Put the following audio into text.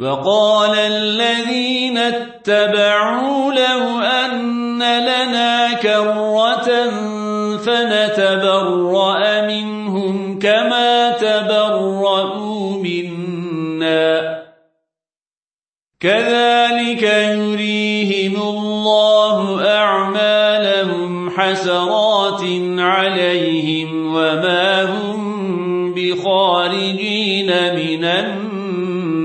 وقال الذين اتبعوا لو أن لنا كرة فنتبرأ منهم كما تبرؤوا منا. كذلك يريهم الله أعمالهم حسرات عليهم وما هم بخارجين من النار.